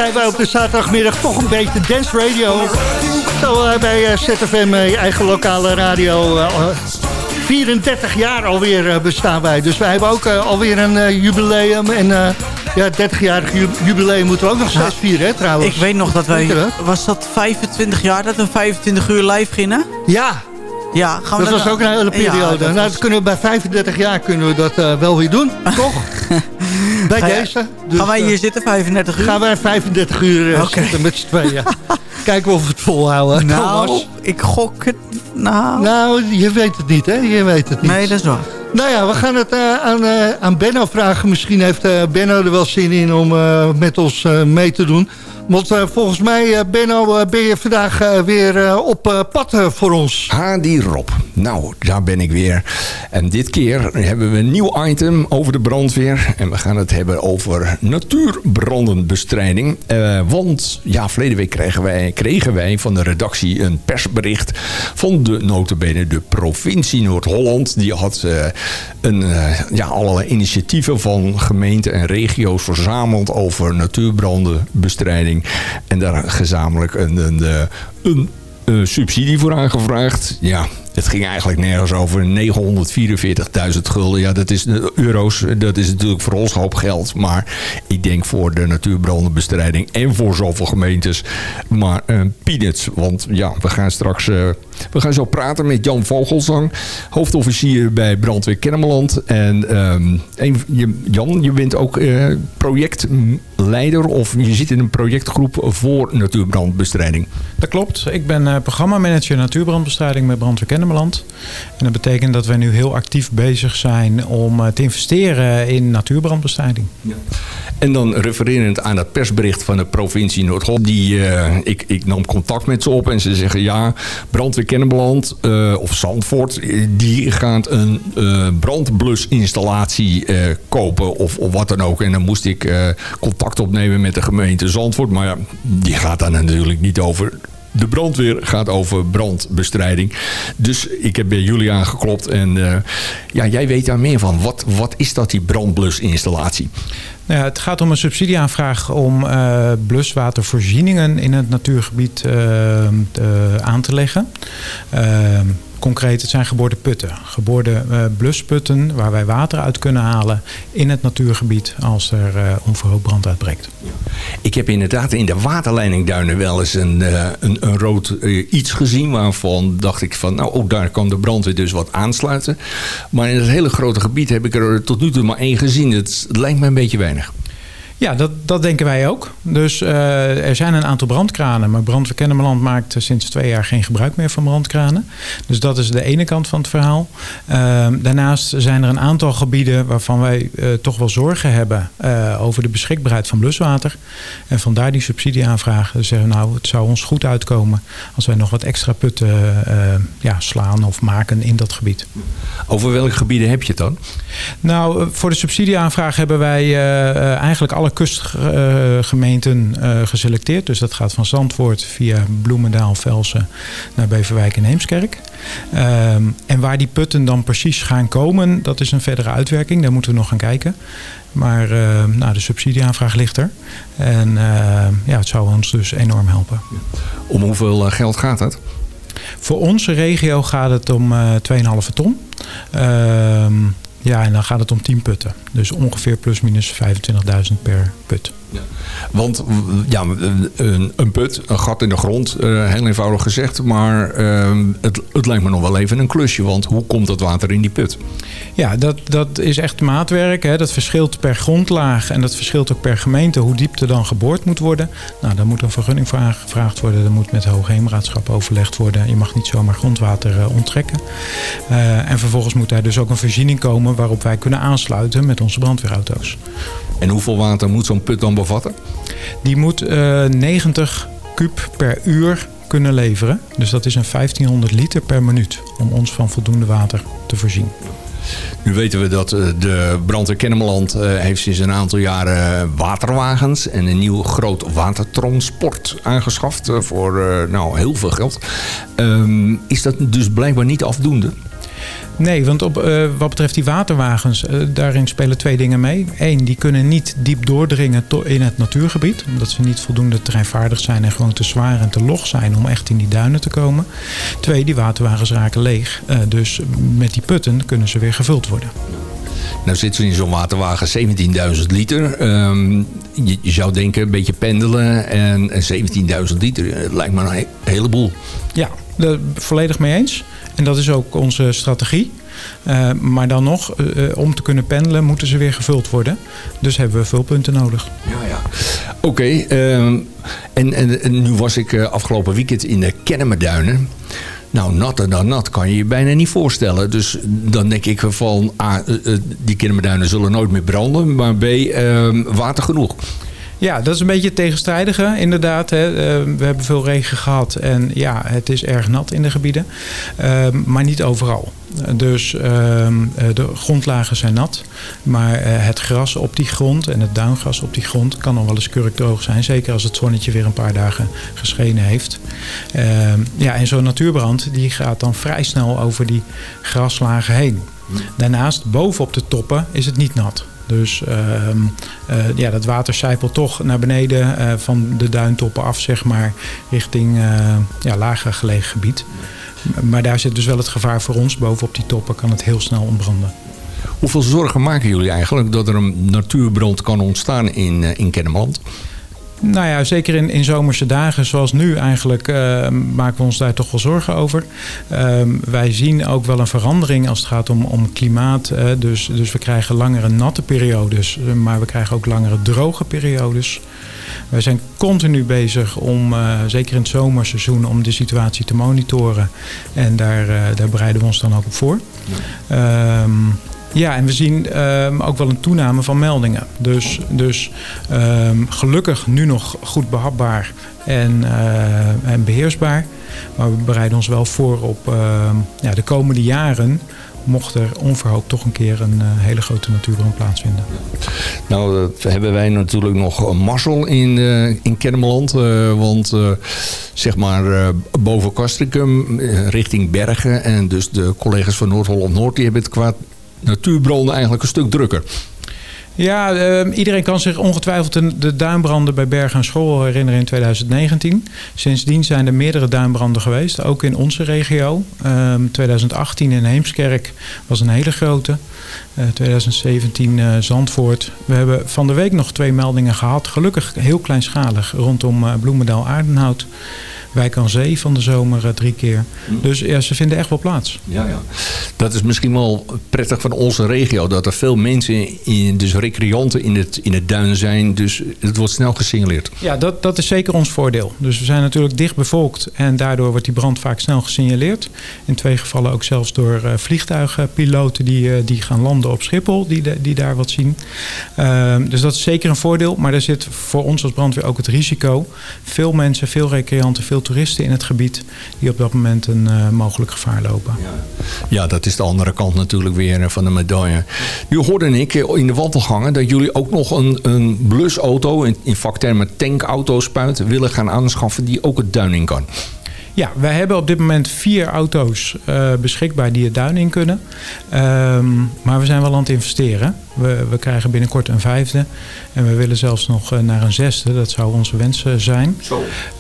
Zijn wij op de zaterdagmiddag toch een beetje dance radio. Zo eh, bij eh, ZFM, eh, je eigen lokale radio. eh, 34 jaar alweer bestaan wij. Dus wij hebben ook alweer een jubileum. En ja, 30-jarig ju- jubileum moeten we ook nog steeds vieren, hè, trouwens. Ik weet nog dat wij... Was dat 25 jaar dat we 25 uur live gingen? Ja. Ja, gaan we Dat was ook een hele Ja, periode. dat nou, was- kunnen we bij 35 jaar kunnen we dat wel weer doen, toch? bij Ga deze. Dus, gaan wij hier eh, zitten 35 uur? Gaan wij 35 uur eh, zitten met z'n tweeën. Kijken of we het volhouden. Nou, Thomas. ik gok het... Nou... Nou, je weet het niet, hè? Je weet het niet. Nee, dat is waar. Nou ja, we gaan het eh, aan, aan Benno vragen. Misschien heeft Benno er wel zin in om met ons mee te doen. Want eh, volgens mij, eh, Benno, eh, ben je vandaag weer op pad voor ons. Ha, die Rob. Nou, daar ben ik weer. En dit keer hebben we een nieuw item over de brandweer. En we gaan het hebben over natuurbrandenbestrijding. Want, ja, verleden week kregen wij, kregen wij van de redactie een persbericht... van de notabene de provincie Noord-Holland. Die had een, ja, allerlei initiatieven van gemeenten en regio's verzameld... over natuurbrandenbestrijding. En daar gezamenlijk een... een, eh, een eh, subsidie voor aangevraagd. Ja, het ging eigenlijk nergens over 944.000 gulden. Ja, dat is eh, euro's. Dat is natuurlijk voor ons een hoop geld. Maar ik denk voor de natuurbrandenbestrijding en voor zoveel gemeentes. Maar eh, peanuts. Want ja, we gaan straks... we gaan zo praten met Jan Vogelzang. Hoofdofficier bij Brandweer Kennemerland. En ehm, een- Jan, je bent ook eh, projectleider. Of je zit in een projectgroep voor natuurbrandbestrijding. Dat klopt. Ik ben eh, programmamanager natuurbrandbestrijding bij Brandweer Kennemerland. En dat betekent dat wij nu heel actief bezig zijn om eh, te investeren in natuurbrandbestrijding. En dan refererend aan dat persbericht van de provincie Noord-Holland. Die, eh, ik, ik nam contact met ze op en ze zeggen ja, Brandweer Kennemerland eh, of Zandvoort... eh, die gaat een brandblusinstallatie kopen of, of wat dan ook. En dan moest ik contact opnemen met de gemeente Zandvoort. Maar ja, die gaat daar natuurlijk niet over... De brandweer gaat over brandbestrijding. Dus ik heb bij jullie aangeklopt. En eh, ja, jij weet daar meer van. Wat, wat is dat, die brandblusinstallatie? Nou ja, het gaat om een subsidieaanvraag om eh, bluswatervoorzieningen in het natuurgebied eh, aan te leggen. Concreet, het zijn geboorde putten. Geboorde eh, blusputten waar wij water uit kunnen halen in het natuurgebied als er onverhoopt brand uitbreekt. Ik heb inderdaad in de waterleidingduinen wel eens een, eh, een, rood iets gezien. Waarvan dacht ik van, nou, ook daar kan de brandweer dus wat aansluiten. Maar in het hele grote gebied heb ik er tot nu toe maar één gezien. Het lijkt me een beetje weinig. Ja, dat, dat denken wij ook. Dus eh, er zijn een aantal brandkranen. Maar Brandweer Kennemerland maakt sinds twee jaar geen gebruik meer van brandkranen. Dus dat is de ene kant van het verhaal. Ehm, daarnaast zijn er een aantal gebieden waarvan wij eh, toch wel zorgen hebben eh, over de beschikbaarheid van bluswater. En vandaar die subsidieaanvraag. Zeggen nou, het zou ons goed uitkomen als wij nog wat extra putten ja, slaan of maken in dat gebied. Over welke gebieden heb je het dan? Nou, voor de subsidieaanvraag hebben wij eigenlijk alle kustgemeenten eh, geselecteerd. Dus dat gaat van Zandvoort via Bloemendaal, Velsen naar Beverwijk en Heemskerk. Ehm, en waar die putten dan precies gaan komen, dat is een verdere uitwerking. Daar moeten we nog gaan kijken. Maar eh, nou, de subsidieaanvraag ligt er. En eh, ja, het zou ons dus enorm helpen. Om hoeveel eh, geld gaat het? Voor onze regio gaat het om eh 2,5 ton. Ehm, ja, en dan gaat het om 10 putten. Dus ongeveer plus minus 25.000 per put. Want ja, een, een put, een gat in de grond, eh, heel eenvoudig gezegd. Maar ehm, het, het lijkt me nog wel even een klusje. Want hoe komt dat water in die put? Ja, dat, dat is echt maatwerk. Hè. Dat verschilt per grondlaag en dat verschilt ook per gemeente hoe diep er dan geboord moet worden. Nou, daar moet een vergunning voor aangevraagd worden. Er moet met het Hoogheemraadschap overlegd worden. Je mag niet zomaar grondwater eh, onttrekken. Eh, en vervolgens moet daar dus ook een voorziening komen waarop wij kunnen aansluiten met onze brandweerauto's. En hoeveel water moet zo'n put dan bevatten? Die moet eh, 90 kub per uur kunnen leveren. Dus dat is een 1500 liter per minuut om ons van voldoende water te voorzien. Nu weten we dat eh, de brandweer Kennemerland eh, heeft sinds een aantal jaren waterwagens en een nieuw groot watertransport aangeschaft eh, voor eh, nou, heel veel geld. Ehm, is dat dus blijkbaar niet afdoende? Nee, want op, eh, wat betreft die waterwagens, eh, daarin spelen twee dingen mee. Eén, die kunnen niet diep doordringen in het natuurgebied. Omdat ze niet voldoende terreinvaardig zijn en gewoon te zwaar en te log zijn om echt in die duinen te komen. Twee, die waterwagens raken leeg. Eh, dus met die putten kunnen ze weer gevuld worden. Nou zitten we in zo'n waterwagen 17.000 liter. Ehm, je, je zou denken een beetje pendelen en, en 17.000 liter. Het lijkt me een he- heleboel. Ja, daar volledig mee eens. En dat is ook onze strategie. Eh, maar dan nog, eh, eh, om te kunnen pendelen moeten ze weer gevuld worden. Dus hebben we vulpunten nodig. Ja, ja. Oké, ehm, en, en, en nu was ik eh, afgelopen weekend in de Kennemerduinen. Nou, natter dan nat kan je je bijna niet voorstellen. Dus dan denk ik van, A, eh, eh, die Kennemerduinen zullen nooit meer branden. Maar B, ehm, water genoeg. Ja, dat is een beetje het tegenstrijdige, inderdaad. Hè. Eh, we hebben veel regen gehad en ja, het is erg nat in de gebieden. Eh, maar niet overal. Dus ehm, eh, de grondlagen zijn nat. Maar eh, het gras op die grond en het duingras op die grond kan nog wel eens kurkdroog zijn. Zeker als het zonnetje weer een paar dagen geschenen heeft. Ehm, ja, en zo'n natuurbrand die gaat dan vrij snel over die graslagen heen. Daarnaast, bovenop de toppen, is het niet nat. Dus ehm, eh, ja, dat water zijpelt toch naar beneden eh, van de duintoppen af, zeg maar, richting eh, ja, lager gelegen gebied. Maar daar zit dus wel het gevaar voor ons. Bovenop die toppen kan het heel snel ontbranden. Hoeveel zorgen maken jullie eigenlijk dat er een natuurbrand kan ontstaan in, in Kennemerland? Nou ja, zeker in, in zomerse dagen zoals nu eigenlijk eh, maken we ons daar toch wel zorgen over. Ehm, wij zien ook wel een verandering als het gaat om, om klimaat. eh, dus, dus we krijgen langere natte periodes, eh, maar we krijgen ook langere droge periodes. Wij zijn continu bezig om, zeker in het zomerseizoen, om de situatie te monitoren. En daar, daar bereiden we ons dan ook op voor. Ehm, ja, en we zien ehm, ook wel een toename van meldingen. Dus, dus ehm, gelukkig nu nog goed behapbaar en, eh, en beheersbaar. Maar we bereiden ons wel voor op ehm, ja, de komende jaren... mocht er onverhoopt toch een keer een eh, hele grote natuurbrand plaatsvinden. Nou, dat hebben wij natuurlijk nog een mazzel in, eh, in Kennemerland. eh, want zeg maar boven Castricum, richting Bergen... en dus de collega's van Noord-Holland-Noord... die hebben het qua natuurbranden eigenlijk een stuk drukker. Ja, ehm, iedereen kan zich ongetwijfeld de, de duinbranden bij Bergen en School herinneren in 2019. Sindsdien zijn er meerdere duinbranden geweest, ook in onze regio. Ehm 2018 in Heemskerk was een hele grote. Eh, 2017 eh, Zandvoort. We hebben van de week nog twee meldingen gehad. Gelukkig heel kleinschalig rondom eh, Bloemendaal Aardenhout. Wijk aan Zee van de zomer eh, drie keer. Dus ja, ze vinden echt wel plaats. Ja, ja. Dat is misschien wel prettig van onze regio. Dat er veel mensen, in, dus recreanten in het, in het duin zijn. Dus het wordt snel gesignaleerd. Ja, dat, dat is zeker ons voordeel. Dus we zijn natuurlijk dicht bevolkt en daardoor wordt die brand vaak snel gesignaleerd. In twee gevallen ook zelfs door eh, vliegtuigpiloten die, eh, die gaan landen op Schiphol, die, de- die daar wat zien. Ehm, dus dat is zeker een voordeel, maar er zit voor ons als brandweer ook het risico. Veel mensen, veel recreanten, veel toeristen in het gebied die op dat moment een eh, mogelijk gevaar lopen. Ja, dat is de andere kant natuurlijk weer eh, van de medaille. Nu hoorde ik eh, in de wandelgangen dat jullie ook nog een, een blusauto, in, in vaktermen tankauto spuit, willen gaan aanschaffen die ook het duin in kan. Ja, wij hebben op dit moment vier auto's eh, beschikbaar die het duin in kunnen. Ehm, maar we zijn wel aan het investeren. We, we krijgen binnenkort een vijfde. En we willen zelfs nog eh, naar een zesde. Dat zou onze wens eh, zijn.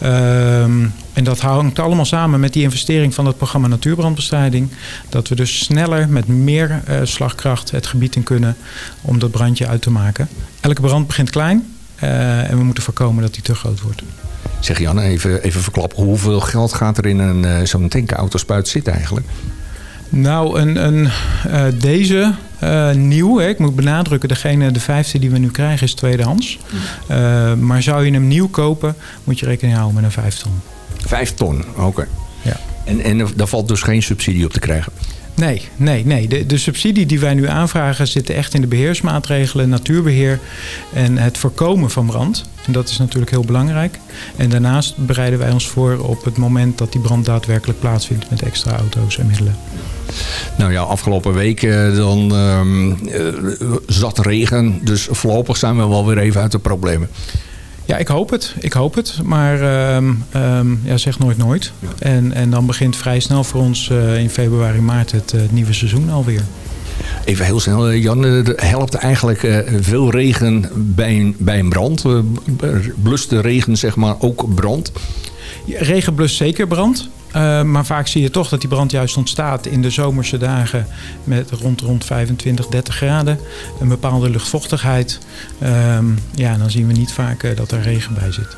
Ehm, en dat hangt allemaal samen met die investering van het programma Natuurbrandbestrijding. Dat we dus sneller met meer slagkracht het gebied in kunnen om dat brandje uit te maken. Elke brand begint klein. en we moeten voorkomen dat die te groot wordt. Zeg Jan, even, even verklappen. Hoeveel geld gaat er in een, eh, zo'n tankauto-spuit zitten eigenlijk? Nou, een, een, eh, deze eh, nieuw, hè, ik moet benadrukken, degene, de vijfde die we nu krijgen is tweedehands. Eh, maar zou je hem nieuw kopen, moet je rekening houden met een vijf ton. Vijf ton, oké. Ja. En, en daar valt dus geen subsidie op te krijgen? Nee, nee, nee. De, de subsidie die wij nu aanvragen zitten echt in de beheersmaatregelen, natuurbeheer en het voorkomen van brand. En dat is natuurlijk heel belangrijk. En daarnaast bereiden wij ons voor op het moment dat die brand daadwerkelijk plaatsvindt met extra auto's en middelen. Nou ja, afgelopen week eh, dan ehm, eh, zat regen. Dus voorlopig zijn we wel weer even uit de problemen. Ja, ik hoop het. Ik hoop het. Maar ehm, ehm, ja, zeg nooit nooit. En, en dan begint vrij snel voor ons eh, in februari, maart het eh, nieuwe seizoen alweer. Even heel snel, eh, Jan. eh, er helpt eigenlijk eh, veel regen bij een, bij een brand? Blust de regen zeg maar ook brand? Regen blust zeker brand. Maar vaak zie je toch dat die brand juist ontstaat in de zomerse dagen met rond, rond 25, 30 graden. Een bepaalde luchtvochtigheid. Ehm, ja, dan zien we niet vaak dat er regen bij zit.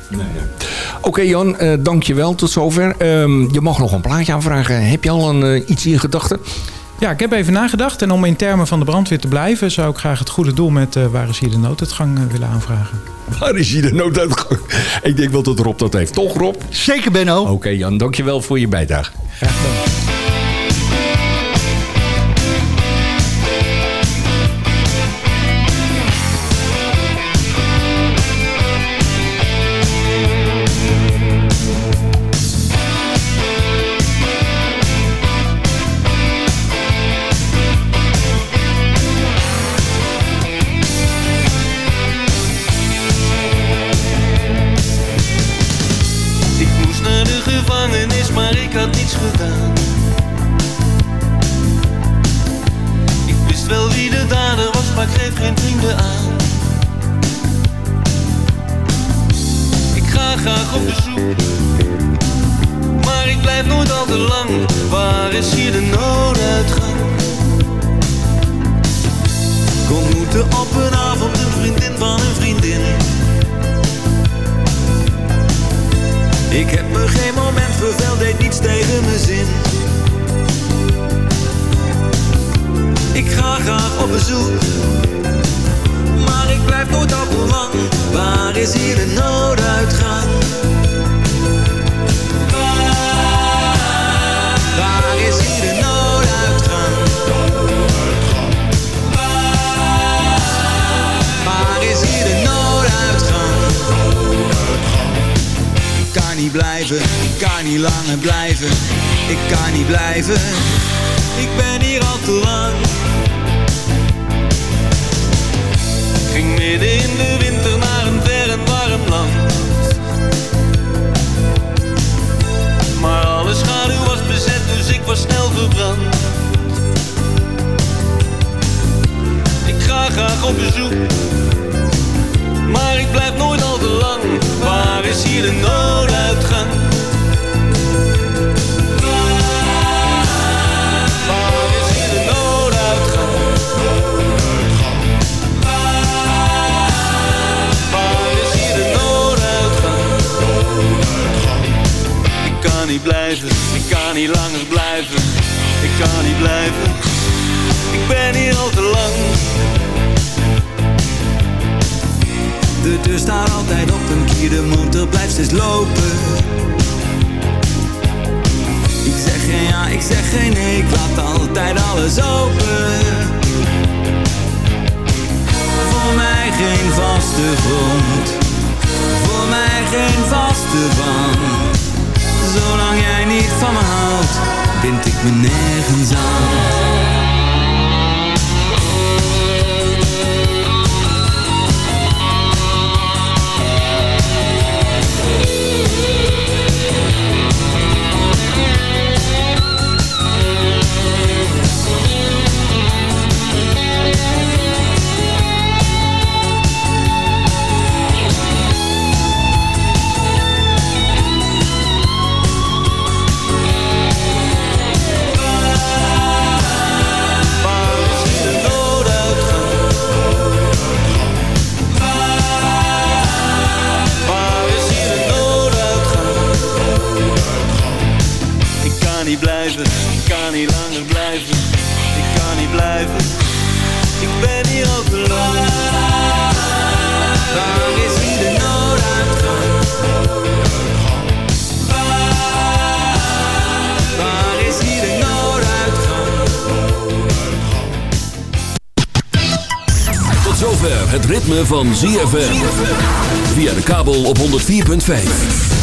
Oké Jan, eh dankjewel. Tot zover. Ehm, je mag nog een plaatje aanvragen. Heb je al een, iets in gedachten? Ja, ik heb even nagedacht. En om in termen van de brandweer te blijven... zou ik graag het goede doel met eh, Waar is hier de nooduitgang eh, willen aanvragen. Waar is hier de nooduitgang? Ik denk wel dat Rob dat heeft. Toch Rob? Zeker Benno. Oké Jan, dankjewel voor je bijdrage. Graag gedaan. Graag ik kan niet langer blijven. Ik kan niet blijven, ik ben hier al te lang. De deur staat altijd op een kier, de motor blijft steeds lopen. Ik zeg geen ja, ik zeg geen nee, ik laat altijd alles open. Voor mij geen vaste grond, voor mij geen vaste band. Zolang jij niet van me houdt, bind ik me nergens aan. Blijven, ik kan niet langer blijven. Ik kan niet blijven, ik ben hier al te lang. Waar is hier de nooduitgang? Waar is hier de nooduitgang? Tot zover het ritme van ZFM. Via de kabel op 104.5.